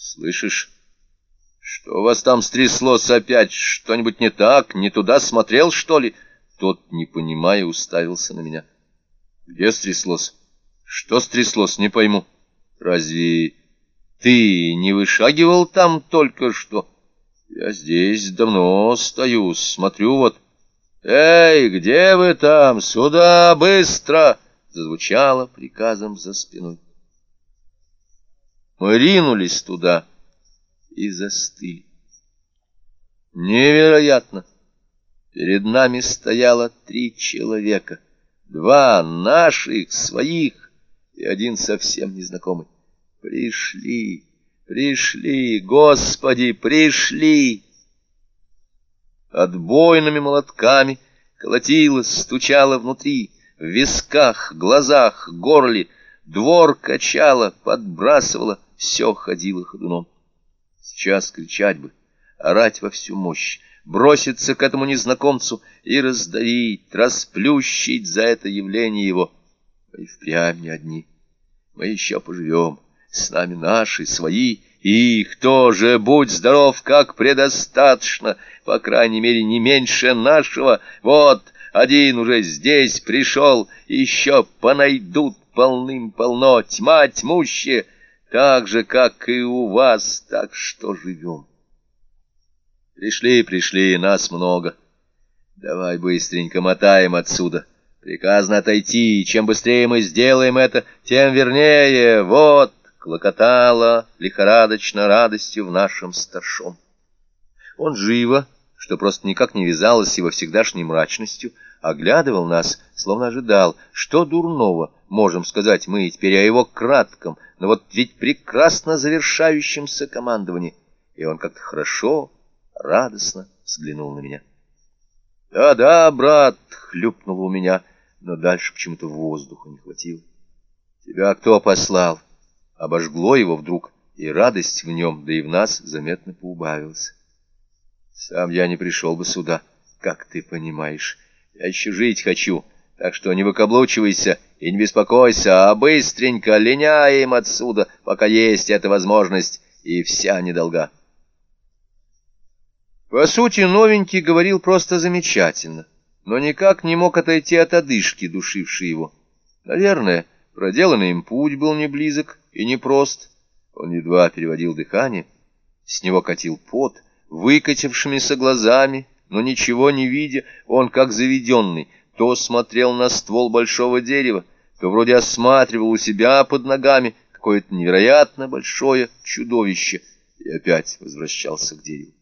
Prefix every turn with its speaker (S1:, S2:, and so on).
S1: Слышишь, что у вас там стряслось опять? Что-нибудь не так? Не туда смотрел, что ли? Тот, не понимая, уставился на меня. Где стряслось? Что стряслось, не пойму. Разве ты не вышагивал там только что? Я здесь давно стою, смотрю вот. Эй, где вы там? Сюда, быстро! Зазвучало приказом за спиной. Мы ринулись туда и застыли. Невероятно! Перед нами стояло три человека. Два наших, своих, и один совсем незнакомый. Пришли, пришли, Господи, пришли! Отбойными молотками колотилось, стучало внутри, в висках, глазах, горле, двор качало, подбрасывало, все ходило ходуном. Сейчас кричать бы, орать во всю мощь, броситься к этому незнакомцу и раздавить, расплющить за это явление его. Мы впрямь не одни. Мы еще поживем. С нами наши, свои, и их тоже, будь здоров, как предостаточно, по крайней мере, не меньше нашего. Вот, один уже здесь пришел, еще понайдут полным-полно, тьма тьмущая, так же, как и у вас, так что живем. Пришли, пришли, нас много. Давай быстренько мотаем отсюда. Приказано отойти, чем быстрее мы сделаем это, тем вернее. Вот, клокотала лихорадочно радостью в нашем старшом. Он живо, что просто никак не вязалось с его всегдашней мрачностью, оглядывал нас, словно ожидал, что дурного можем сказать мы теперь о его кратком, но вот ведь прекрасно завершающемся командовании. И он как-то хорошо, радостно взглянул на меня. «Да-да, брат!» — хлюпнуло у меня, но дальше почему-то воздуха не хватило. «Тебя кто послал?» Обожгло его вдруг, и радость в нем, да и в нас, заметно поубавилась. «Сам я не пришел бы сюда, как ты понимаешь. Я еще жить хочу, так что не выкаблучивайся и не беспокойся, а быстренько линяем отсюда, пока есть эта возможность, и вся недолга. По сути, новенький говорил просто замечательно, но никак не мог отойти от одышки, душившей его. Наверное, проделанный им путь был не близок и не прост. Он едва переводил дыхание, с него катил пот, выкатившимися глазами, но ничего не видя, он, как заведенный, то смотрел на ствол большого дерева, то вроде осматривал у себя под ногами какое-то невероятно большое чудовище и опять возвращался к дереву.